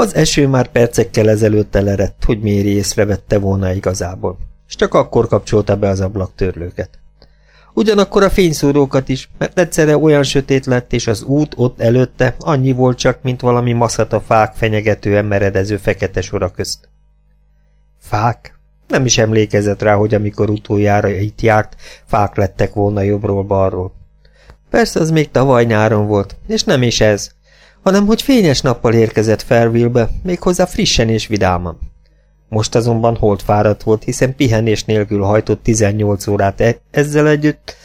Az eső már percekkel ezelőtt elerett, hogy Méri észrevette volna igazából, és csak akkor kapcsolta be az ablaktörlőket. Ugyanakkor a fényszórókat is, mert egyszerre olyan sötét lett, és az út ott előtte annyi volt csak, mint valami maszata fák fenyegetően meredező fekete sora közt. Fák? Nem is emlékezett rá, hogy amikor utoljára itt járt, fák lettek volna jobbról-balról. Persze az még tavaly nyáron volt, és nem is ez, hanem hogy fényes nappal érkezett Fairville-be, méghozzá frissen és vidáman. Most azonban holt fáradt volt, hiszen pihenés nélkül hajtott 18 órát e ezzel együtt.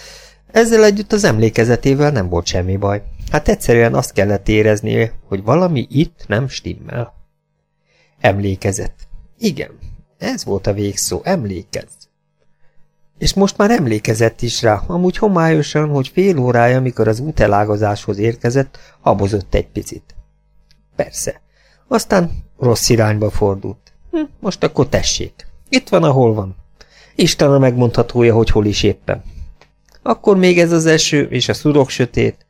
Ezzel együtt az emlékezetével nem volt semmi baj. Hát egyszerűen azt kellett éreznie, hogy valami itt nem stimmel. Emlékezett. Igen, ez volt a végszó, emlékezz. És most már emlékezett is rá, amúgy homályosan, hogy fél órája, amikor az útelágazáshoz érkezett, habozott egy picit. Persze. Aztán rossz irányba fordult. Hm, most akkor tessék. Itt van, ahol van. Isten a megmondhatója, hogy hol is éppen. Akkor még ez az eső, és a szurok sötét.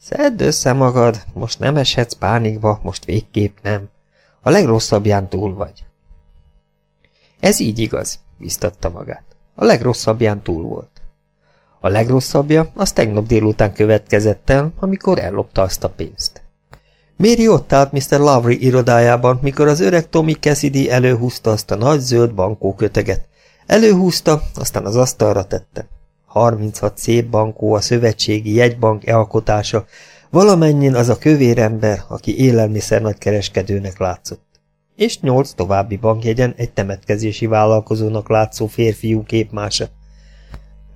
Szedd össze magad, most nem eshetsz pánikba, most végképp nem. A legrosszabbján túl vagy. Ez így igaz, biztatta magát. A legrosszabbján túl volt. A legrosszabbja az tegnap délután következett el, amikor ellopta azt a pénzt. Mary ott állt Mr. Lowry irodájában, mikor az öreg Tommy Cassidy előhúzta azt a nagy zöld bankóköteget. Előhúzta, aztán az asztalra tette. 36 szép bankó a szövetségi jegybank elkotása, valamennyin az a kövér ember, aki élelmiszer nagykereskedőnek látszott. És nyolc további bankjegyen egy temetkezési vállalkozónak látszó férfiú képmása.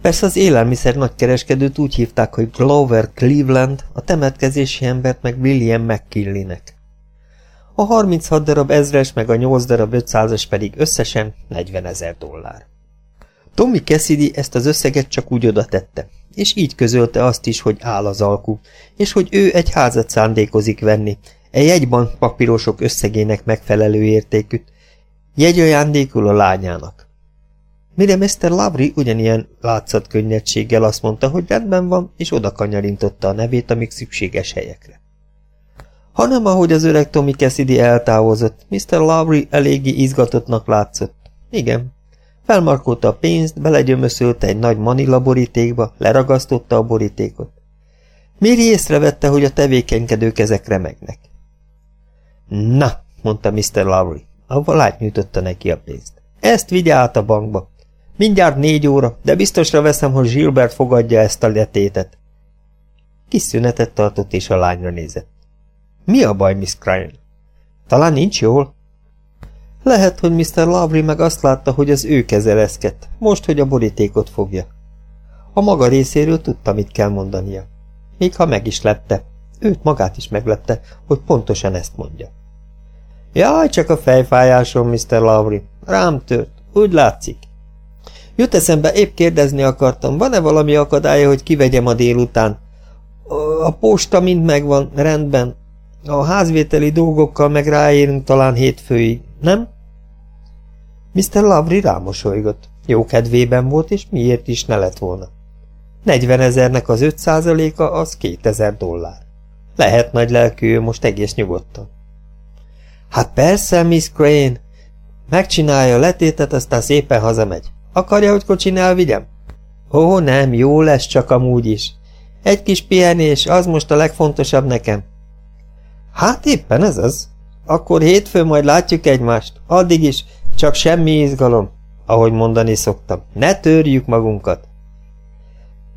Persze az élelmiszer nagykereskedőt úgy hívták, hogy Glover Cleveland, a temetkezési embert meg William McKinleynek. A 36 darab ezres meg a 8 darab 500-as pedig összesen 40 ezer dollár. Tommy Cassidy ezt az összeget csak úgy oda tette, és így közölte azt is, hogy áll az alkú, és hogy ő egy házat szándékozik venni, egy jegyban papírosok összegének megfelelő értékűt, jegyajándékul a lányának. Mire Mr. Lavry ugyanilyen látszat könnyedséggel azt mondta, hogy rendben van, és oda kanyarintotta a nevét, amik szükséges helyekre. Hanem ahogy az öreg Tommy Cassidy eltávozott, Mr. Lavry eléggé izgatottnak látszott. Igen. Felmarkolta a pénzt, belegyömöszölte egy nagy manila borítékba, leragasztotta a borítékot. Méri észrevette, hogy a tevékenykedők ezek remegnek. Na, mondta Mr. Lowry, avval átnyújtotta neki a pénzt. Ezt vigye át a bankba. Mindjárt négy óra, de biztosra veszem, hogy Gilbert fogadja ezt a letétet. Kis szünetet tartott, és a lányra nézett. Mi a baj, Miss Crane? Talán nincs jól? Lehet, hogy Mr. Lowry meg azt látta, hogy az ő kezeleszkedt, most, hogy a borítékot fogja. A maga részéről tudta, mit kell mondania. Még ha meg is lette, őt magát is meglepte, hogy pontosan ezt mondja. Jaj, csak a fejfájásom, Mr. Lowry. Rám tört. Úgy látszik. Jut eszembe, épp kérdezni akartam, van-e valami akadálya, hogy kivegyem a délután? A posta mind megvan, rendben. A házvételi dolgokkal meg ráérünk talán hétfőig, nem? Mr. Lavri rámosolygott. Jó kedvében volt, és miért is ne lett volna. 40 ezernek az 5 százaléka az 2000 dollár. Lehet nagy lelkű, most egész nyugodtan. Hát persze, Miss Crane. Megcsinálja a letétet, aztán szépen hazamegy. Akarja, hogy kocsin elvigyem? Ó, nem, jó lesz csak amúgy is. Egy kis pihenés, az most a legfontosabb nekem. Hát éppen ez az. Akkor hétfőn majd látjuk egymást. Addig is csak semmi izgalom, ahogy mondani szoktam. Ne törjük magunkat.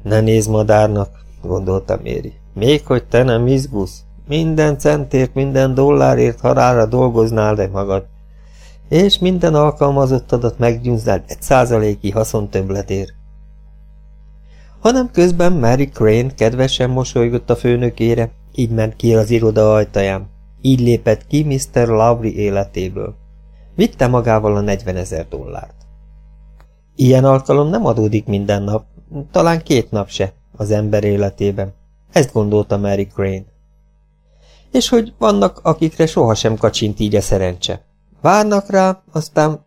Ne nézd madárnak, gondolta Méri. Még hogy te nem izgusz. Minden centért, minden dollárért harára dolgoznál de magad. És minden alkalmazottadat meggyúznád egy százaléki haszontöbbletért. Hanem közben Mary Crane kedvesen mosolygott a főnökére, így ment ki az iroda ajtaján. Így lépett ki Mr. Lowry életéből. Vitte magával a 40 ezer dollárt. Ilyen alkalom nem adódik minden nap, talán két nap se az ember életében. Ezt gondolta Mary Crane. És hogy vannak, akikre sohasem kacsint így a szerencse. Várnak rá, aztán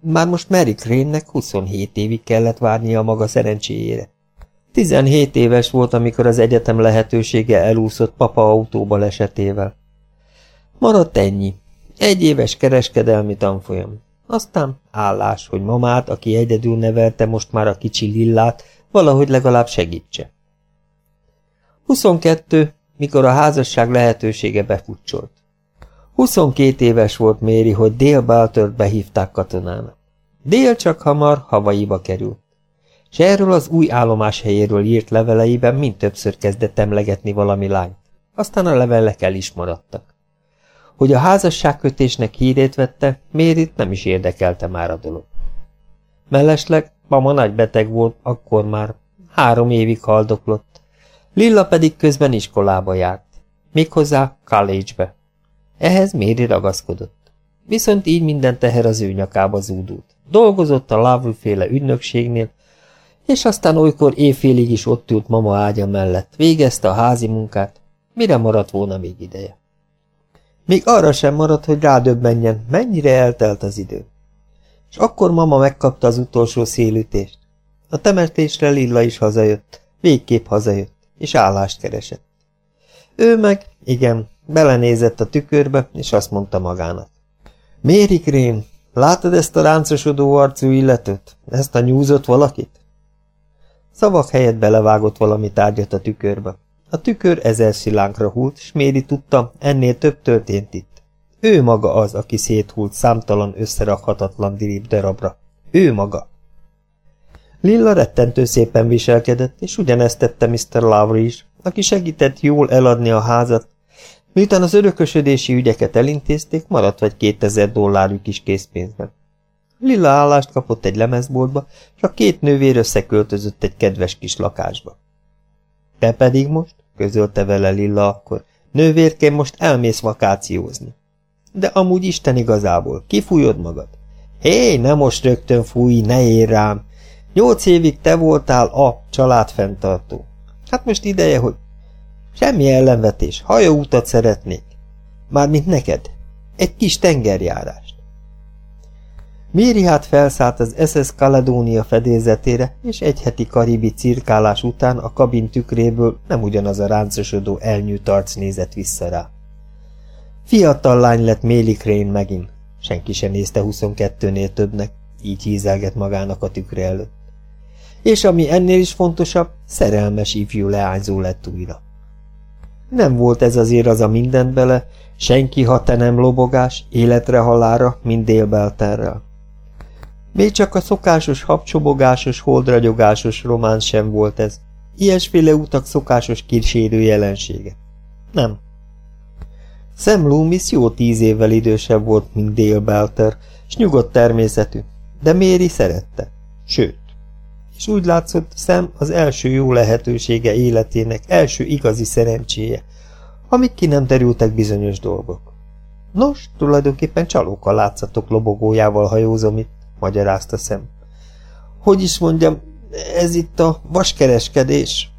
már most Mary Crane-nek 27 évig kellett várnia a maga szerencséjére. 17 éves volt, amikor az egyetem lehetősége elúszott papa autóbal esetével. Maradt ennyi. Egy éves kereskedelmi tanfolyam. Aztán állás, hogy mamát, aki egyedül nevelte most már a kicsi Lillát, valahogy legalább segítse. 22, mikor a házasság lehetősége befutcsolt. 22 éves volt Méri, hogy Dél Baltört behívták katonának. Dél csak hamar Havaiba került. És erről az új állomás helyéről írt leveleiben mind többször kezdett emlegetni valami lányt. Aztán a levelek el is maradtak. Hogy a házasságkötésnek hírét vette, Mérit nem is érdekelte már a dolog. Mellesleg mama nagy beteg volt, akkor már három évig haldoklott. Lilla pedig közben iskolába járt, méghozzá college-be. Ehhez Méri ragaszkodott. Viszont így minden teher az ő nyakába zúdult. Dolgozott a Lavru féle ügynökségnél, és aztán olykor éjfélig is ott ült mama ágya mellett, végezte a házi munkát, mire maradt volna még ideje. Még arra sem maradt, hogy rádöbbenjen, mennyire eltelt az idő. És akkor mama megkapta az utolsó szélütést. A temetésre Lilla is hazajött, végképp hazajött, és állást keresett. Ő meg, igen, belenézett a tükörbe, és azt mondta magának. Méri Krén, látod ezt a ráncosodó arcú illetőt? Ezt a nyúzott valakit? Szavak helyett belevágott valami tárgyat a tükörbe. A tükör ezer szilánkra hult, s Méri tudta, ennél több történt itt. Ő maga az, aki széthult számtalan összerakhatatlan dirib darabra. Ő maga. Lilla rettentő szépen viselkedett, és ugyanezt tette Mr. Lowry is, aki segített jól eladni a házat. Miután az örökösödési ügyeket elintézték, maradt vagy 2000 dollárjuk is készpénzben. Lilla állást kapott egy lemezboltba, és a két nővér összeköltözött egy kedves kis lakásba. Te pedig most, közölte vele Lilla akkor, nővérkém most elmész vakációzni. De amúgy Isten igazából, kifújod magad? Hé, ne most rögtön fúj, ne ér rám! Nyolc évig te voltál a családfenntartó. Hát most ideje, hogy... Semmi ellenvetés, hajóutat szeretnék. Mármint neked. Egy kis tengerjárást. Méri hát felszállt az SS Caledónia fedélzetére, és egy heti karibi cirkálás után a kabin tükréből nem ugyanaz a ráncosodó elnyűt arc nézett vissza rá. Fiatal lány lett Méli Crane megint. Senki sem nézte 22-nél többnek, így hízelget magának a tükre előtt. És ami ennél is fontosabb, szerelmes ifjú leányzó lett újra. Nem volt ez azért az a mindent bele, senki ha te nem lobogás, életre halára, mint délbelterrel. Még csak a szokásos habcsobogásos, holdragyogásos román sem volt ez. Ilyesféle utak szokásos kísérő jelensége. Nem. Sam Loomis jó tíz évvel idősebb volt, mint Dale Belter, s nyugodt természetű, de Méri szerette. Sőt, és úgy látszott, Sam az első jó lehetősége életének első igazi szerencséje, amik ki nem terültek bizonyos dolgok. Nos, tulajdonképpen csalóka látszatok lobogójával hajózom itt, magyarázta szem. Hogy is mondjam, ez itt a vaskereskedés.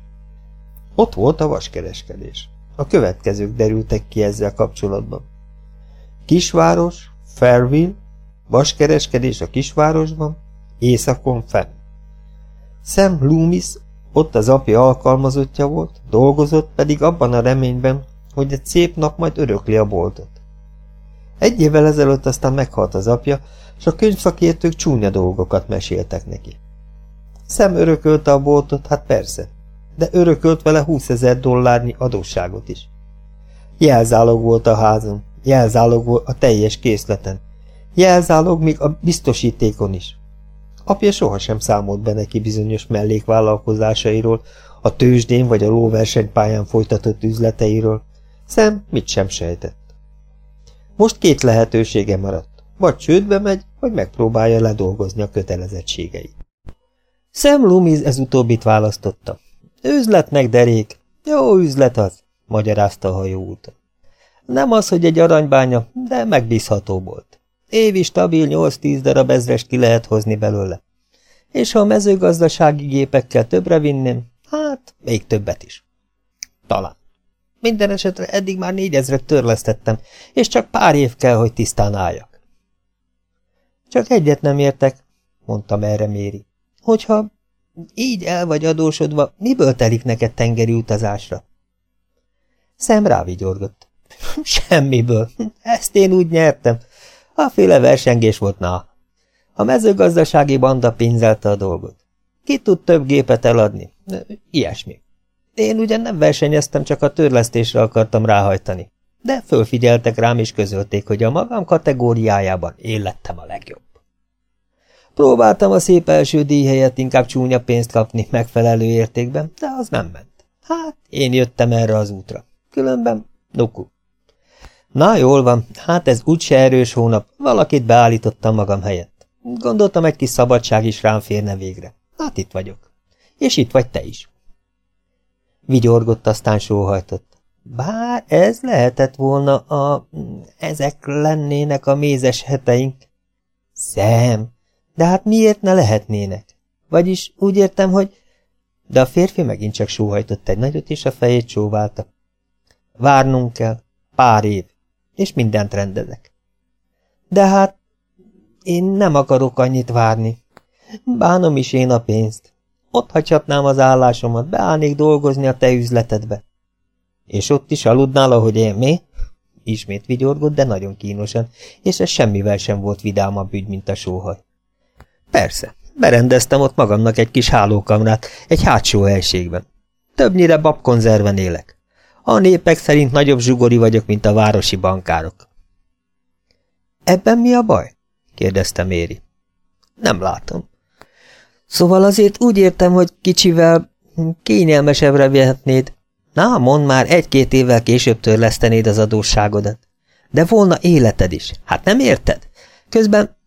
Ott volt a vaskereskedés. A következők derültek ki ezzel kapcsolatban. Kisváros, Fairville, vaskereskedés a kisvárosban, északon fenn. Sam Loomis ott az apja alkalmazottja volt, dolgozott pedig abban a reményben, hogy egy szép nap majd örökli a boltot. Egy évvel ezelőtt aztán meghalt az apja, és a könyvszakértők csúnya dolgokat meséltek neki. Szem örökölte a boltot, hát persze, de örökölt vele 20 ezer dollárnyi adósságot is. Jelzálog volt a házon, jelzálog volt a teljes készleten, jelzálog még a biztosítékon is. Apja sohasem számolt be neki bizonyos mellékvállalkozásairól, a tőzsdén vagy a lóversenypályán folytatott üzleteiről. Szem mit sem sejtett. Most két lehetősége maradt. Vagy csődbe megy, vagy megpróbálja ledolgozni a kötelezettségeit. Sam Loomis ez utóbbit választotta. Üzletnek derék. Jó üzlet az, magyarázta a hajóúton. Nem az, hogy egy aranybánya, de megbízható volt. Évi stabil 8-10 darab ezres ki lehet hozni belőle. És ha a mezőgazdasági gépekkel többre vinném, hát még többet is. Talán. Minden esetre eddig már négyezret törlesztettem, és csak pár év kell, hogy tisztán álljak. Csak egyet nem értek, mondtam erre Méri. Hogyha így el vagy adósodva, miből telik neked tengeri utazásra? Szem rávigyorgott. Semmiből. Ezt én úgy nyertem. A féle versengés volt na. A mezőgazdasági banda pénzelte a dolgot. Ki tud több gépet eladni? Ilyesmi. Én ugyan nem versenyeztem, csak a törlesztésre akartam ráhajtani. De fölfigyeltek rám és közölték, hogy a magam kategóriájában én lettem a legjobb. Próbáltam a szép első díj helyett inkább csúnya pénzt kapni megfelelő értékben, de az nem ment. Hát, én jöttem erre az útra. Különben, nuku. Na, jól van, hát ez úgyse erős hónap, valakit beállítottam magam helyett. Gondoltam, egy kis szabadság is rám férne végre. Hát itt vagyok. És itt vagy te is. Vigyorgott, aztán sóhajtott. Bár ez lehetett volna a... ezek lennének a mézes heteink. Szem, de hát miért ne lehetnének? Vagyis úgy értem, hogy... De a férfi megint csak sóhajtott egy nagyot, és a fejét sóválta. Várnunk kell. Pár év. És mindent rendezek. De hát én nem akarok annyit várni. Bánom is én a pénzt. Ott hagyhatnám az állásomat, beállnék dolgozni a te üzletedbe. És ott is aludnál, ahogy én, mi? Ismét vigyorgott, de nagyon kínosan, és ez semmivel sem volt vidámabb ügy, mint a sóhaj. Persze, berendeztem ott magamnak egy kis hálókamrát, egy hátsó helységben. Többnyire babkonzerven élek. A népek szerint nagyobb zsugori vagyok, mint a városi bankárok. Ebben mi a baj? kérdezte Méri. Nem látom. Szóval azért úgy értem, hogy kicsivel kényelmesebbre vihetnéd. Na, mondd már, egy-két évvel később törlesztenéd az adósságodat. De volna életed is. Hát nem érted? Közben,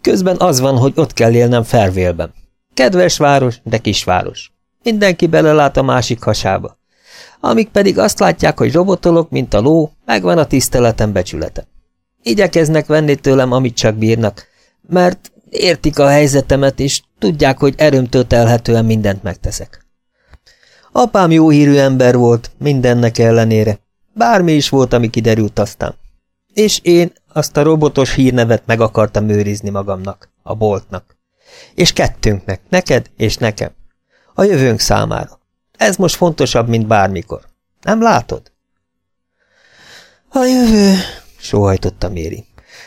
közben az van, hogy ott kell élnem Fervélben. Kedves város, de kisváros. Mindenki belelát a másik hasába. Amíg pedig azt látják, hogy robotolok, mint a ló, megvan a tiszteletem becsülete. Igyekeznek venni tőlem, amit csak bírnak, mert Értik a helyzetemet, és tudják, hogy erőmtől telhetően mindent megteszek. Apám jó hírű ember volt, mindennek ellenére. Bármi is volt, ami kiderült aztán. És én azt a robotos hírnevet meg akartam őrizni magamnak, a boltnak. És kettőnknek, neked és nekem. A jövőnk számára. Ez most fontosabb, mint bármikor. Nem látod? A jövő, sóhajtotta Méri.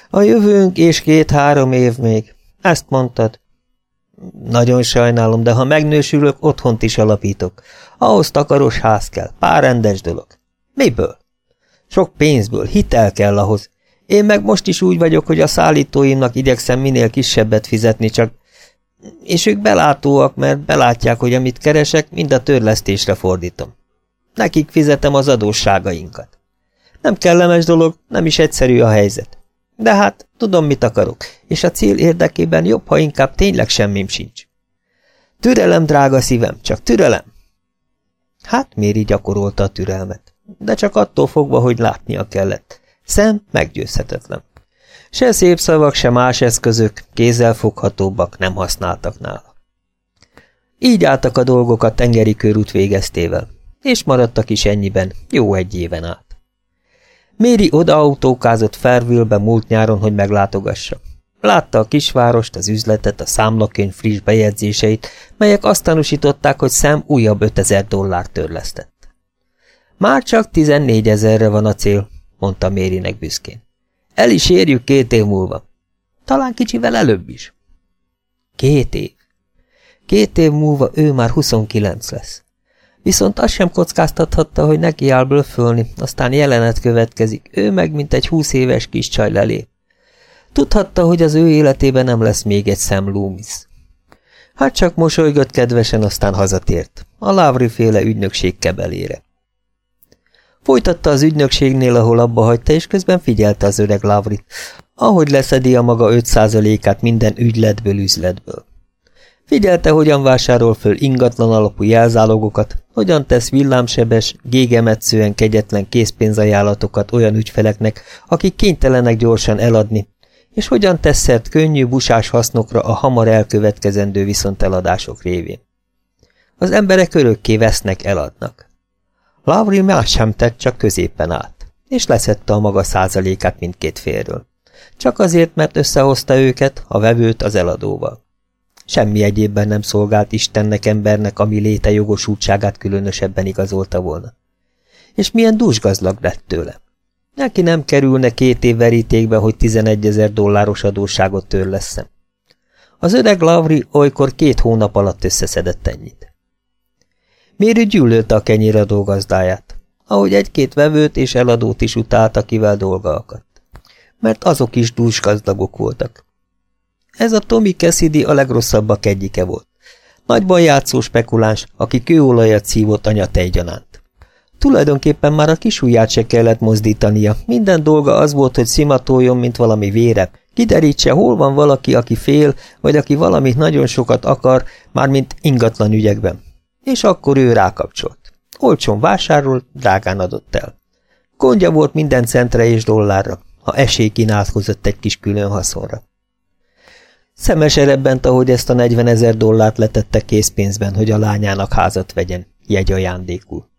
A jövőnk és két-három év még. Ezt mondtad. Nagyon sajnálom, de ha megnősülök, otthont is alapítok. Ahhoz takaros ház kell, pár rendes dolog. Miből? Sok pénzből, hitel kell ahhoz. Én meg most is úgy vagyok, hogy a szállítóimnak igyekszem minél kisebbet fizetni, csak... És ők belátóak, mert belátják, hogy amit keresek, mind a törlesztésre fordítom. Nekik fizetem az adósságainkat. Nem kellemes dolog, nem is egyszerű a helyzet. De hát, tudom, mit akarok, és a cél érdekében jobb, ha inkább tényleg semmim sincs. Türelem, drága szívem, csak türelem! Hát Méri gyakorolta a türelmet, de csak attól fogva, hogy látnia kellett. Szem meggyőzhetetlen. Se szép szavak, se más eszközök, kézzelfoghatóbbak nem használtak nála. Így álltak a dolgok a tengeri körút végeztével, és maradtak is ennyiben, jó egy éven át. Méri odaautókázott Fervülbe múlt nyáron, hogy meglátogassa. Látta a kisvárost, az üzletet, a számlakönyv friss bejegyzéseit, melyek azt tanúsították, hogy szem újabb 5000 dollár törlesztett. Már csak 14 ezerre van a cél, mondta Mérinek büszkén. El is érjük két év múlva. Talán kicsivel előbb is. Két év. Két év múlva ő már 29 lesz. Viszont azt sem kockáztathatta, hogy neki áll blöffölni, aztán jelenet következik, ő meg mint egy húsz éves kis csaj lelé. Tudhatta, hogy az ő életében nem lesz még egy Sam Loomis. Hát csak mosolygott kedvesen, aztán hazatért, a Lávri féle ügynökség kebelére. Folytatta az ügynökségnél, ahol abba hagyta, és közben figyelte az öreg Lávrit, ahogy leszedi a maga 5%-át minden ügyletből, üzletből. Figyelte, hogyan vásárol föl ingatlan alapú jelzálogokat, hogyan tesz villámsebes, gégemetszően kegyetlen készpénzajánlatokat olyan ügyfeleknek, akik kénytelenek gyorsan eladni, és hogyan tesz szert könnyű, busás hasznokra a hamar elkövetkezendő viszonteladások révén. Az emberek örökké vesznek, eladnak. Lavri más sem tett, csak középen állt, és leszette a maga százalékát mindkét félről. Csak azért, mert összehozta őket, a vevőt az eladóval. Semmi egyébben nem szolgált Istennek embernek, ami léte jogosultságát különösebben igazolta volna. És milyen dúsgazdag lett tőle. Neki nem kerülne két év verítékbe, hogy 11 ezer dolláros adósságot törleszem. Az öreg Lavri olykor két hónap alatt összeszedett ennyit. Méri gyűlölte a kenyiradó gazdáját, ahogy egy-két vevőt és eladót is utált, akivel dolga akadt. Mert azok is dús gazdagok voltak. Ez a Tommy Cassidy a legrosszabbak egyike volt. Nagyban játszó spekuláns, aki kőolajat szívott anyatejgyanánt. Tulajdonképpen már a kisujját se kellett mozdítania, minden dolga az volt, hogy szimatoljon, mint valami vére, kiderítse, hol van valaki, aki fél, vagy aki valamit nagyon sokat akar, mármint ingatlan ügyekben. És akkor ő rákapcsolt. Olcsón vásárolt, drágán adott el. Gondja volt minden centre és dollárra, ha esély kínálkozott egy kis külön haszonra. Szemes erebbent, ahogy ezt a 40 ezer dollárt letette készpénzben, hogy a lányának házat vegyen, jegy ajándékul.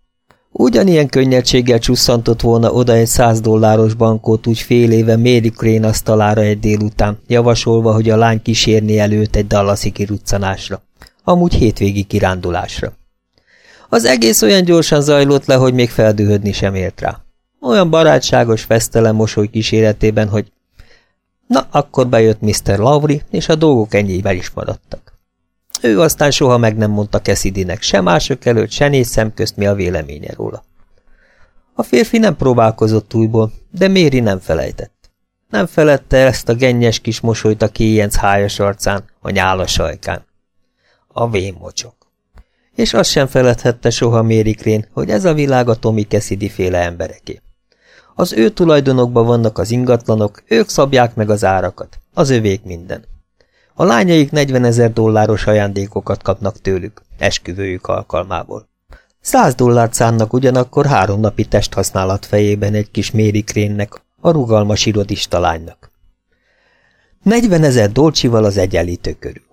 Ugyanilyen könnyedséggel csusszantott volna oda egy 100 dolláros bankot úgy fél éve Mary Crane asztalára egy délután, javasolva, hogy a lány kísérni előtt egy dallasi kiruccanásra, amúgy hétvégi kirándulásra. Az egész olyan gyorsan zajlott le, hogy még feldühödni sem ért rá. Olyan barátságos fesztelen mosoly kíséretében, hogy Na, akkor bejött Mr. Lowry, és a dolgok ennyivel is maradtak. Ő aztán soha meg nem mondta Cassidynek se mások előtt, se négy szem közt mi a véleménye róla. A férfi nem próbálkozott újból, de Méri nem felejtett. Nem felette ezt a gennyes kis mosolyt a kéjenc hájas arcán, a nyálas ajkán. A vénmocsok. És azt sem feledhette soha Méri hogy ez a világ a Tommy Cassidy féle embereké. Az ő tulajdonokban vannak az ingatlanok, ők szabják meg az árakat. Az övék minden. A lányaik 40 ezer dolláros ajándékokat kapnak tőlük, esküvőjük alkalmából. 100 dollárt szánnak ugyanakkor három napi testhasználat fejében egy kis mérikrénnek, a rugalmas irodista lánynak. 40 ezer dolcsival az egyenlítő körül.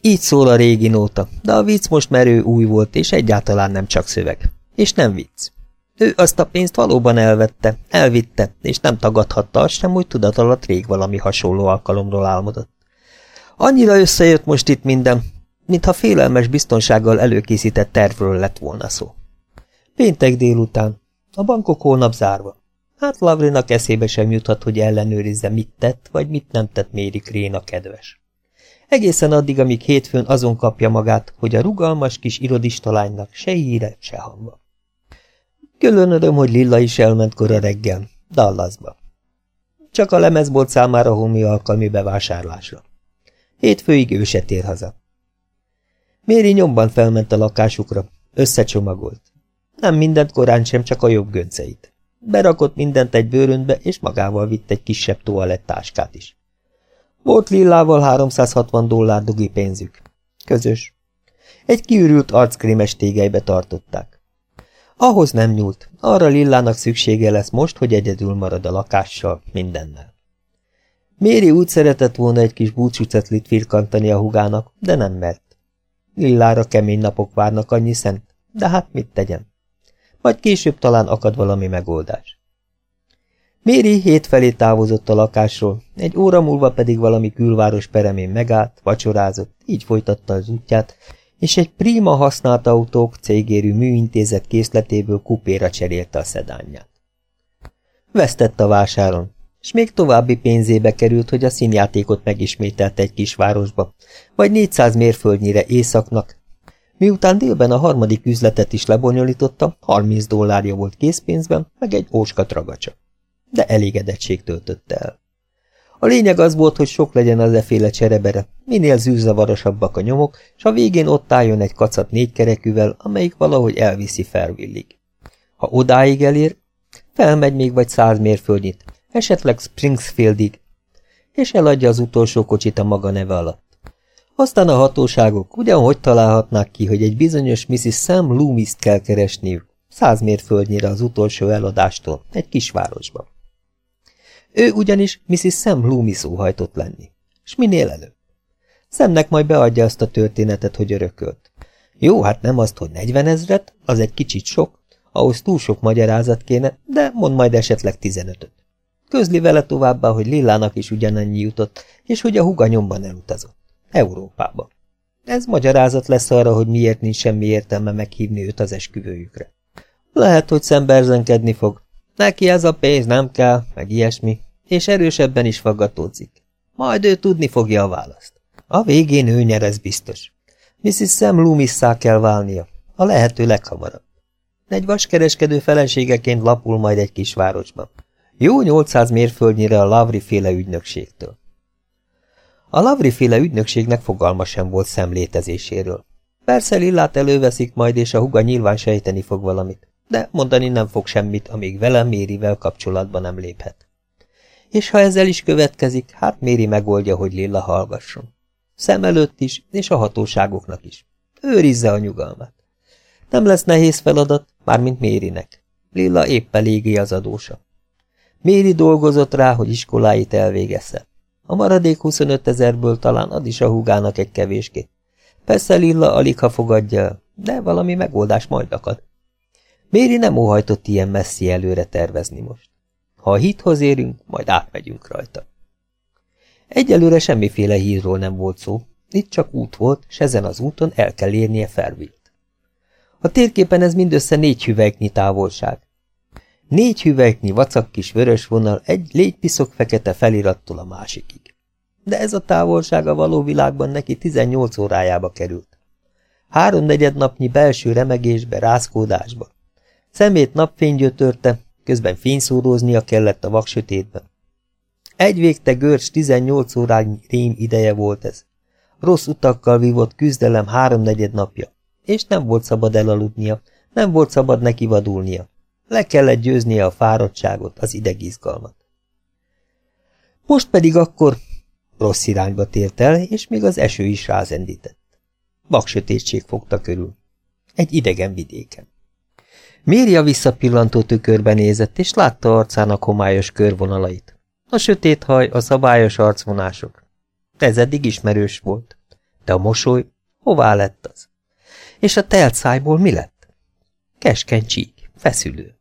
Így szól a régi nóta, de a vicc most merő új volt, és egyáltalán nem csak szöveg. És nem vicc. Ő azt a pénzt valóban elvette, elvitte, és nem tagadhatta azt sem, hogy tudat alatt rég valami hasonló alkalomról álmodott. Annyira összejött most itt minden, mintha félelmes biztonsággal előkészített tervről lett volna szó. Péntek délután, a bankok holnap zárva. Hát Lavrinak eszébe sem juthat, hogy ellenőrizze, mit tett, vagy mit nem tett Méri Kréna kedves. Egészen addig, amíg hétfőn azon kapja magát, hogy a rugalmas kis irodista lánynak se híre, se hangva. Különödöm, hogy Lilla is elment kora reggel, Dallasba. Csak a lemezbolt számára homi alkalmi bevásárlásra. Hétfőig ő se tér haza. Méri nyomban felment a lakásukra, összecsomagolt. Nem mindent korán sem, csak a jobb gönceit. Berakott mindent egy bőröntbe, és magával vitt egy kisebb toalettáskát is. Volt Lillával 360 dollár dugi pénzük. Közös. Egy kiürült arckrémes tégelybe tartották. Ahhoz nem nyúlt, arra Lillának szüksége lesz most, hogy egyedül marad a lakással, mindennel. Méri úgy szeretett volna egy kis búcsúcetlit firkantani a hugának, de nem mert. Lillára kemény napok várnak annyi szent, de hát mit tegyen? Majd később talán akad valami megoldás. Méri hétfelé távozott a lakásról, egy óra múlva pedig valami külváros peremén megállt, vacsorázott, így folytatta az útját, és egy prima használt autók cégérű műintézet készletéből kupéra cserélte a szedánját. Vesztett a vásáron, és még további pénzébe került, hogy a színjátékot megismételte egy kisvárosba, vagy 400 mérföldnyire északnak. Miután délben a harmadik üzletet is lebonyolította, 30 dollárja volt készpénzben, meg egy óska tragacsa. De elégedettség töltötte el. A lényeg az volt, hogy sok legyen az eféle cserebere, minél zűrzavarosabbak a nyomok, és a végén ott álljon egy kacat négykerekűvel, amelyik valahogy elviszi felvillig. Ha odáig elér, felmegy még vagy száz mérföldnyit, esetleg Springsfieldig, és eladja az utolsó kocsit a maga neve alatt. Aztán a hatóságok ugyanhogy találhatnák ki, hogy egy bizonyos Mrs. Sam Loomis-t kell keresniük, száz mérföldnyire az utolsó eladástól, egy kisvárosban. Ő ugyanis Mrs. Sam Loomis óhajtott lenni. És minél előbb. Szemnek majd beadja azt a történetet, hogy örökölt. Jó, hát nem azt, hogy 40 ezret, az egy kicsit sok, ahhoz túl sok magyarázat kéne, de mond majd esetleg 15-öt. Közli vele továbbá, hogy Lillának is ugyanannyi jutott, és hogy a huga nyomban elutazott. Európába. Ez magyarázat lesz arra, hogy miért nincs semmi értelme meghívni őt az esküvőjükre. Lehet, hogy szemberzenkedni fog, Neki ez a pénz nem kell, meg ilyesmi, és erősebben is faggatódzik. Majd ő tudni fogja a választ. A végén ő nyer, ez biztos. Mrs. Sam Loomisszá kell válnia, a lehető leghamarabb. Egy vaskereskedő feleségeként lapul majd egy kisvárosban. Jó 800 mérföldnyire a Lavri féle ügynökségtől. A Lavri féle ügynökségnek fogalma sem volt szemlétezéséről. Persze Lillát előveszik majd, és a huga nyilván sejteni fog valamit, de mondani nem fog semmit, amíg velem Mérivel kapcsolatban nem léphet. És ha ezzel is következik, hát Méri megoldja, hogy Lilla hallgasson. Szem előtt is, és a hatóságoknak is. Őrizze a nyugalmat. Nem lesz nehéz feladat, mármint Mérinek. Lilla épp eléggé az adósa. Méri dolgozott rá, hogy iskoláit elvégezze. A maradék 25 ezerből talán ad is a húgának egy kevéskét. Persze Lilla alig ha fogadja de valami megoldás majd akad. Méri nem óhajtott ilyen messzi előre tervezni most. Ha a hithoz érünk, majd átmegyünk rajta. Egyelőre semmiféle hírról nem volt szó, itt csak út volt, s ezen az úton el kell érnie Fervilt. A térképen ez mindössze négy hüvelyknyi távolság. Négy hüvelyknyi vacak kis vörös vonal egy légypiszok fekete felirattól a másikig. De ez a távolság a való világban neki 18 órájába került. Háromnegyed napnyi belső remegésbe, rázkódásba. Szemét napfény gyötörte, közben fényszóróznia kellett a vaksötétben. Egy végte görcs 18 órányi rém ideje volt ez. Rossz utakkal vívott küzdelem háromnegyed napja, és nem volt szabad elaludnia, nem volt szabad neki vadulnia. Le kellett győznie a fáradtságot, az idegizgalmat. Most pedig akkor rossz irányba tért el, és még az eső is rázendített. Baksötétség fogta körül. Egy idegen vidéken. Méria visszapillantó tükörbe nézett, és látta arcának homályos körvonalait. A sötét haj, a szabályos arcvonások. Ez eddig ismerős volt. De a mosoly, hová lett az? És a telt szájból mi lett? Keskeny csík, feszülő.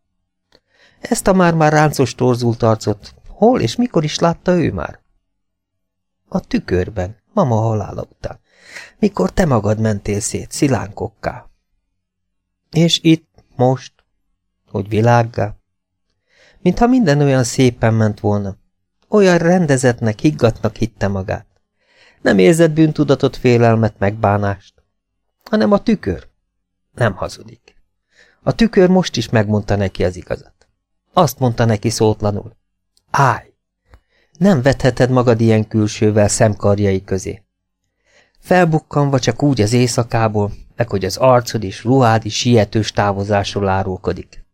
Ezt a már-már ráncos torzult arcot hol és mikor is látta ő már? A tükörben, mama halála után, mikor te magad mentél szét, szilánkokká. És itt, most, hogy világgá, mintha minden olyan szépen ment volna, olyan rendezetnek, higgatnak hitte magát. Nem érzett bűntudatot, félelmet, megbánást, hanem a tükör. Nem hazudik. A tükör most is megmondta neki az igazat. Azt mondta neki szótlanul. Állj! Nem vetheted magad ilyen külsővel szemkarjai közé. Felbukkanva csak úgy az éjszakából, meg hogy az arcod és ruhád is sietős távozásról árulkodik.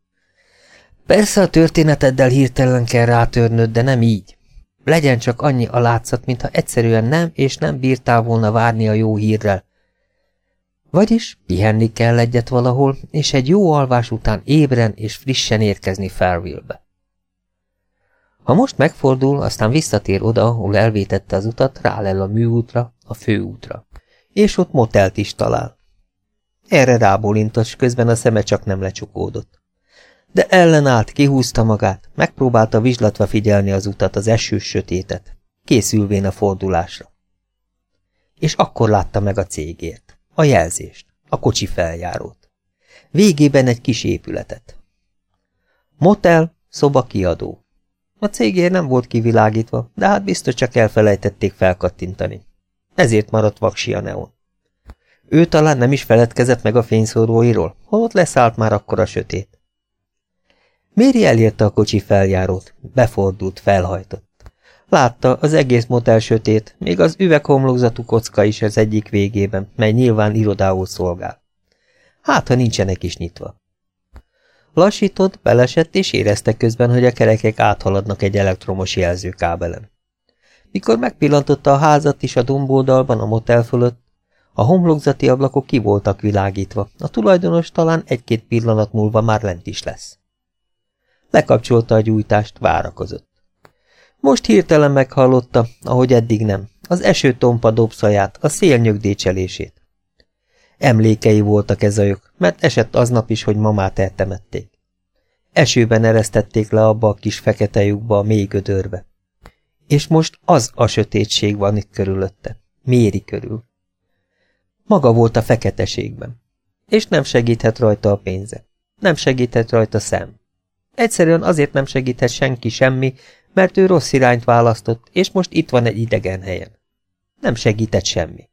Persze a történeteddel hirtelen kell rátörnöd, de nem így. Legyen csak annyi a látszat, mintha egyszerűen nem és nem bírtál volna várni a jó hírrel. Vagyis pihenni kell egyet valahol, és egy jó alvás után ébren és frissen érkezni Fairville-be. Ha most megfordul, aztán visszatér oda, ahol elvétette az utat, rálel a műútra, a főútra. És ott motelt is talál. Erre rábólintott, közben a szeme csak nem lecsukódott de ellenállt, kihúzta magát, megpróbálta vizslatva figyelni az utat, az esős sötétet, készülvén a fordulásra. És akkor látta meg a cégért, a jelzést, a kocsi feljárót. Végében egy kis épületet. Motel, szoba kiadó. A cégér nem volt kivilágítva, de hát biztos csak elfelejtették felkattintani. Ezért maradt vaksi a neon. Ő talán nem is feledkezett meg a fényszóróiról, holott leszállt már akkor a sötét. Méri elérte a kocsi feljárót, befordult, felhajtott. Látta, az egész motel sötét, még az üveghomlokzatú kocka is az egyik végében, mely nyilván irodául szolgál. Hát, ha nincsenek is nyitva. Lassított, belesett, és érezte közben, hogy a kerekek áthaladnak egy elektromos jelzőkábelen. Mikor megpillantotta a házat is a domboldalban a motel fölött, a homlokzati ablakok ki voltak világítva, a tulajdonos talán egy-két pillanat múlva már lent is lesz. Lekapcsolta a gyújtást, várakozott. Most hirtelen meghallotta, ahogy eddig nem, az eső tompa dobszaját, a szél nyögdécselését. Emlékei voltak ez ajok, mert esett aznap is, hogy mamát eltemették. Esőben eresztették le abba a kis fekete lyukba a mély gödörbe. És most az a sötétség van itt körülötte, méri körül. Maga volt a feketeségben, és nem segíthet rajta a pénze, nem segíthet rajta szem. Egyszerűen azért nem segíthet senki semmi, mert ő rossz irányt választott, és most itt van egy idegen helyen. Nem segített semmi.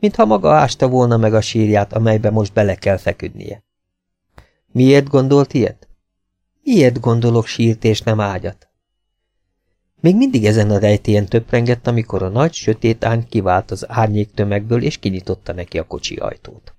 Mintha maga ásta volna meg a sírját, amelybe most bele kell feküdnie. Miért gondolt ilyet? Miért gondolok sírt és nem ágyat? Még mindig ezen a rejtélyen töprengett, amikor a nagy, sötét ány kivált az árnyék tömegből, és kinyitotta neki a kocsi ajtót.